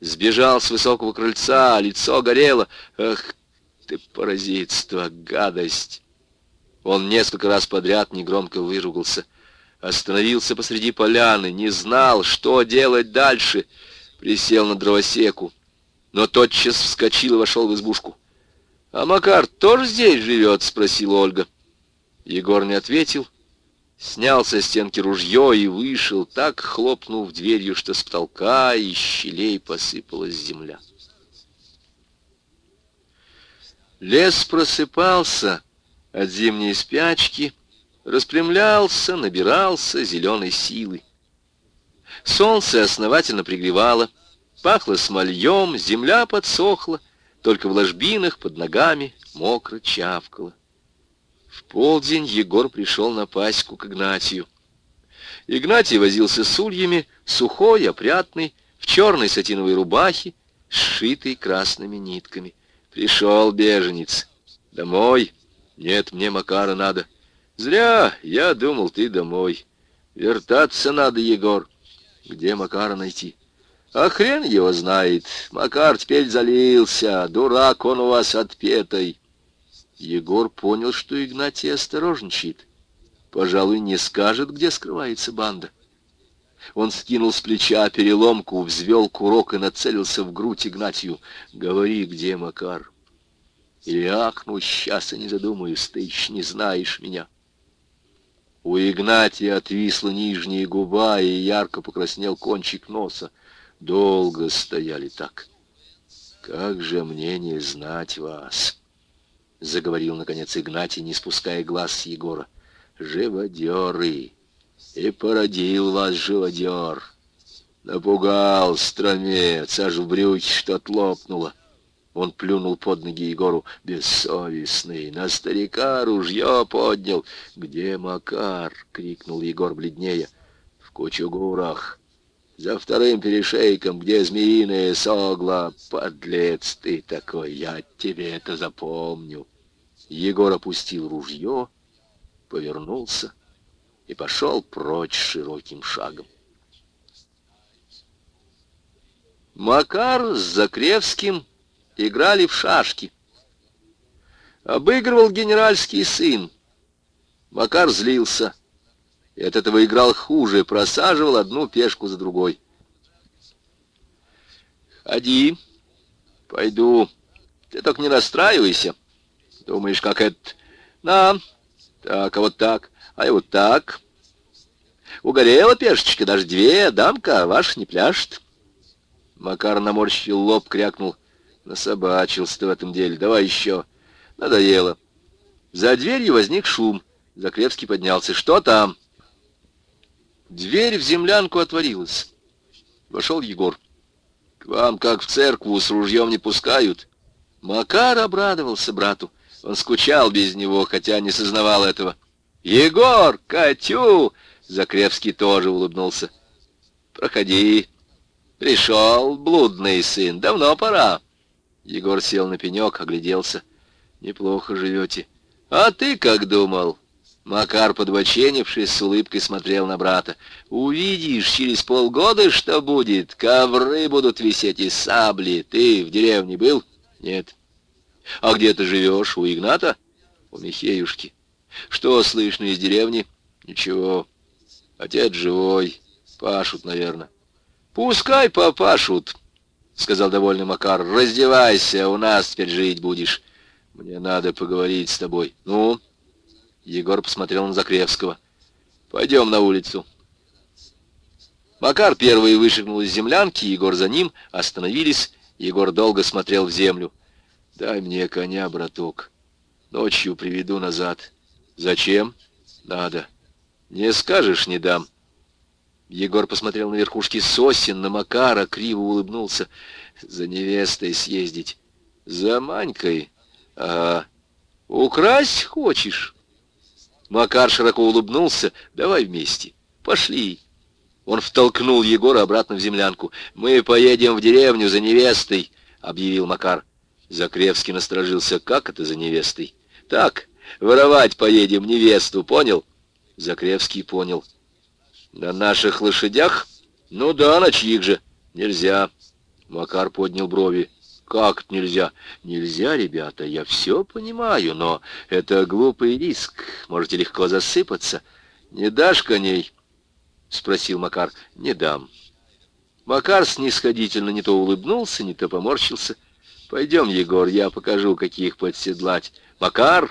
сбежал с высокого крыльца, лицо горело. Ах ты, паразитство, гадость! Он несколько раз подряд негромко выругался — Остановился посреди поляны, не знал, что делать дальше. Присел на дровосеку, но тотчас вскочил и вошел в избушку. «А Макар тоже здесь живет?» — спросила Ольга. Егор не ответил, снял со стенки ружье и вышел, так хлопнув дверью, что с потолка и щелей посыпалась земля. Лес просыпался от зимней спячки, распрямлялся, набирался зеленой силы. Солнце основательно пригревало, пахло смольем, земля подсохла, только в ложбинах под ногами мокро чавкало. В полдень Егор пришел на паську к Игнатию. Игнатий возился с ульями, сухой, опрятный, в черной сатиновой рубахе, сшитой красными нитками. Пришел беженец. Домой? Нет, мне Макара надо. Зря, я думал, ты домой. Вертаться надо, Егор. Где Макара найти? А хрен его знает. Макар теперь залился. Дурак он у вас отпетый. Егор понял, что Игнатий осторожничает. Пожалуй, не скажет, где скрывается банда. Он скинул с плеча переломку, взвел курок и нацелился в грудь Игнатию. «Говори, где Макар?» Или ахну, сейчас и не задумаюсь, ты не знаешь меня. У Игнатия отвисла нижняя губа и ярко покраснел кончик носа. Долго стояли так. «Как же мне не знать вас?» — заговорил, наконец, Игнатий, не спуская глаз с Егора. «Живодеры! И породил вас живодер! Напугал стромец, аж в брюки что-то лопнуло. Он плюнул под ноги Егору. «Бессовестный! На старика ружье поднял!» «Где Макар?» — крикнул Егор бледнее. «В Кучугурах. За вторым перешейком, где змеиная согла. Подлец ты такой! Я тебе это запомню!» Егор опустил ружье, повернулся и пошел прочь широким шагом. Макар с Закревским играли в шашки. Обыгрывал генеральский сын. Макар злился. И от этого играл хуже, просаживал одну пешку за другой. «Ходи, пойду. Ты только не расстраивайся. Думаешь, как это... На, так, а вот так, а и вот так. Угорела пешечка, даже две, дамка, ваш не пляшет». Макар наморщил лоб, крякнул. Насобачился ты в этом деле. Давай еще. Надоело. За дверью возник шум. Закревский поднялся. Что там? Дверь в землянку отворилась. Вошел Егор. К вам, как в церкву, с ружьем не пускают. Макар обрадовался брату. Он скучал без него, хотя не сознавал этого. «Егор! Катю!» Закревский тоже улыбнулся. «Проходи. Пришел блудный сын. Давно пора». Егор сел на пенек, огляделся. «Неплохо живете». «А ты как думал?» Макар, подбоченившись, с улыбкой смотрел на брата. «Увидишь, через полгода что будет. Ковры будут висеть и сабли. Ты в деревне был?» «Нет». «А где ты живешь? У Игната?» «У Михеюшки». «Что слышно из деревни?» «Ничего. Отец живой. Пашут, наверное». «Пускай попашут», — сказал довольный Макар. «Раздевайся, у нас теперь жить будешь. Мне надо поговорить с тобой. Ну?» Егор посмотрел на Закревского. «Пойдем на улицу». Макар первый вышагнул из землянки, Егор за ним, остановились. Егор долго смотрел в землю. «Дай мне коня, браток. Ночью приведу назад». «Зачем?» «Надо». «Не скажешь, не дам». Егор посмотрел на верхушки сосен, на Макара, криво улыбнулся. «За невестой съездить». «За Манькой? А украсть хочешь?» Макар широко улыбнулся. «Давай вместе. Пошли». Он втолкнул Егора обратно в землянку. «Мы поедем в деревню за невестой», — объявил Макар. Закревский насторожился. «Как это за невестой?» «Так, воровать поедем невесту, понял?» Закревский понял. «На наших лошадях?» «Ну да, на чьих же?» «Нельзя». Макар поднял брови. Как нельзя? Нельзя, ребята, я все понимаю, но это глупый риск. Можете легко засыпаться. Не дашь коней? Спросил Макар. Не дам. Макар снисходительно не то улыбнулся, не то поморщился. Пойдем, Егор, я покажу, каких подседлать. Макар!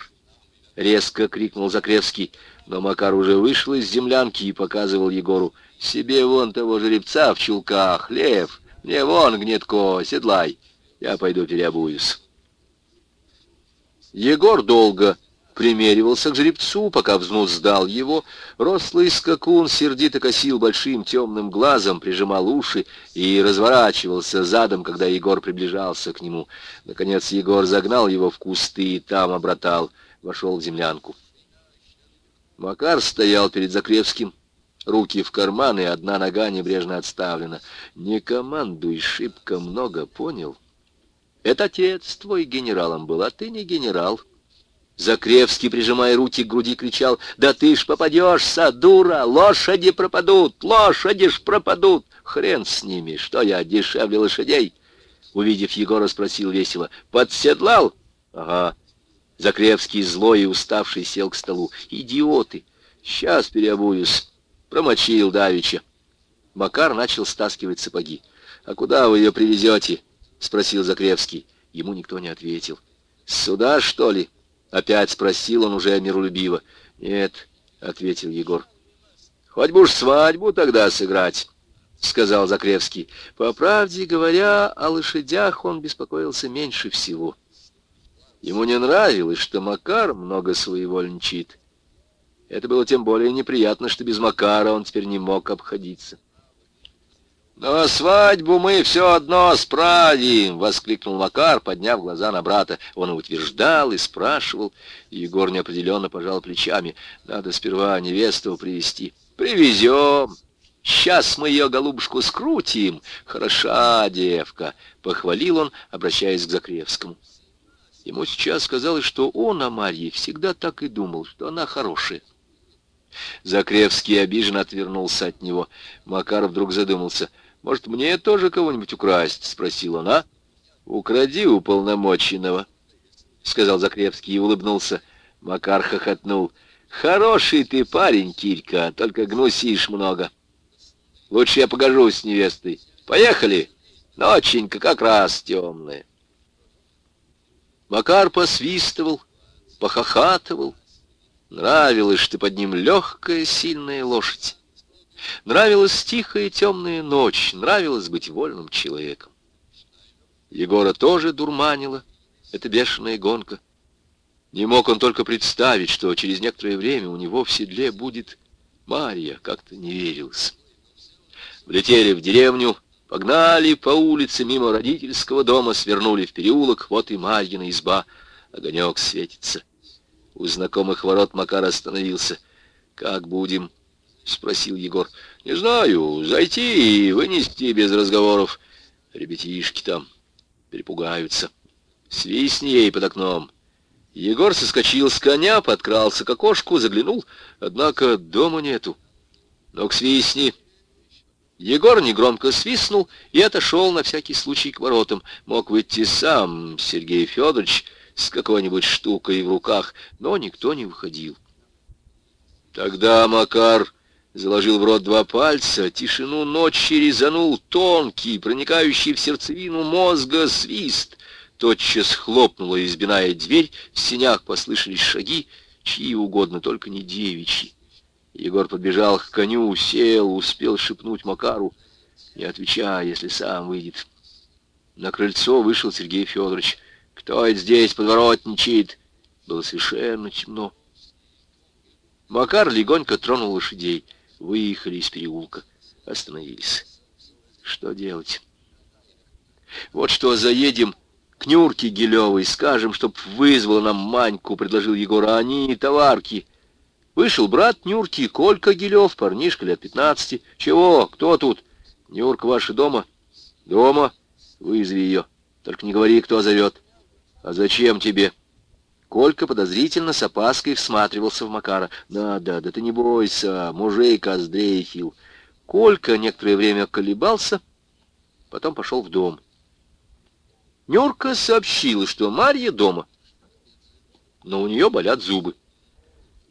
Резко крикнул Закревский, но Макар уже вышел из землянки и показывал Егору. Себе вон того жеребца в чулках, лев, мне вон гнетко, седлай. Я пойду переобуюсь. Егор долго примеривался к жеребцу, пока взнус сдал его. Рослый скакун сердито косил большим темным глазом, прижимал уши и разворачивался задом, когда Егор приближался к нему. Наконец Егор загнал его в кусты и там обратал, вошел в землянку. Макар стоял перед Закревским, руки в карманы, одна нога небрежно отставлена. «Не командуй шибко много, понял?» Это отец твой генералом был, а ты не генерал. Закревский, прижимая руки к груди, кричал, «Да ты ж попадешься, дура! Лошади пропадут! Лошади ж пропадут! Хрен с ними! Что я, дешевле лошадей?» Увидев Егора, спросил весело, «Подседлал?» «Ага». Закревский, злой и уставший, сел к столу. «Идиоты! Сейчас переобуюсь!» Промочил Давича. Макар начал стаскивать сапоги. «А куда вы ее привезете?» — спросил Закревский. Ему никто не ответил. «Сюда, что ли?» — опять спросил он уже миролюбиво. «Нет», — ответил Егор. «Хоть бы уж свадьбу тогда сыграть», — сказал Закревский. По правде говоря, о лошадях он беспокоился меньше всего. Ему не нравилось, что Макар много своевольничает. Это было тем более неприятно, что без Макара он теперь не мог обходиться. «Но свадьбу мы все одно справим!» — воскликнул Макар, подняв глаза на брата. Он утверждал и спрашивал. Егор неопределенно пожал плечами. «Надо сперва невесту привести «Привезем!» «Сейчас мы ее, голубушку, скрутим!» «Хороша девка!» — похвалил он, обращаясь к Закревскому. Ему сейчас казалось, что он о Марье всегда так и думал, что она хорошая. Закревский обиженно отвернулся от него. Макар вдруг задумался — может, мне тоже кого-нибудь украсть?» — спросил он, а? «Укради уполномоченного», — сказал Закревский и улыбнулся. Макар хохотнул. «Хороший ты парень, Кирька, только гнусишь много. Лучше я погожусь с невестой. Поехали! Ноченька как раз темная». Макар посвистывал, похохатывал. Нравилось, что под ним легкая, сильная лошадь. Нравилась тихая темная ночь, нравилось быть вольным человеком. Егора тоже дурманила эта бешеная гонка. Не мог он только представить, что через некоторое время у него в седле будет Марья, как-то не верилось. Влетели в деревню, погнали по улице мимо родительского дома, свернули в переулок, вот и Марьина изба, огонек светится. У знакомых ворот Макар остановился. «Как будем?» — спросил Егор. «Не знаю, зайти и вынести без разговоров. Ребятишки там перепугаются». Свистни ей под окном. Егор соскочил с коня, подкрался к окошку, заглянул, однако дома нету. Ну-ка свистни. Егор негромко свистнул и отошел на всякий случай к воротам. Мог выйти сам Сергей Федорович с какой-нибудь штукой в руках, но никто не выходил. Тогда Макар заложил в рот два пальца, тишину ночи резанул тонкий, проникающий в сердцевину мозга свист. Тотчас хлопнула избиная дверь, в синях послышались шаги, чьи угодно, только не девичьи. Егор подбежал к коню, сел, успел шепнуть Макару, не отвечая, если сам выйдет. На крыльцо вышел Сергей Федорович. «Кто это здесь подворотничает?» Было совершенно темно. Макар легонько тронул лошадей. Выехали из переулка. Остановились. Что делать? Вот что, заедем к Нюрке Гилевой, скажем, чтоб вызвала нам Маньку, предложил Егор, а они товарки. Вышел брат Нюрки, Колька Гилев, парнишка лет пятнадцати. Чего? Кто тут? Нюрка ваша дома? Дома? Вызови ее. Только не говори, кто зовет. А зачем тебе? Колька подозрительно с опаской всматривался в Макара. «Да, да, ты не бойся, мужик оздрейфил». Колька некоторое время колебался, потом пошел в дом. Нюрка сообщила, что Марья дома, но у нее болят зубы.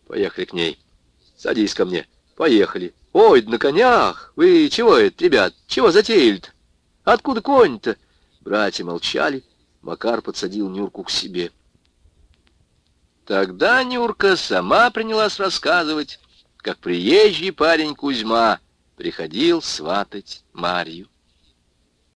Поехали к ней. Садись ко мне. Поехали. Ой, на конях! Вы чего это, ребят? Чего затеяли-то? Откуда конь-то? Братья молчали. Макар подсадил Нюрку к себе. Тогда Нюрка сама принялась рассказывать, как приезжий парень Кузьма приходил сватать Марью.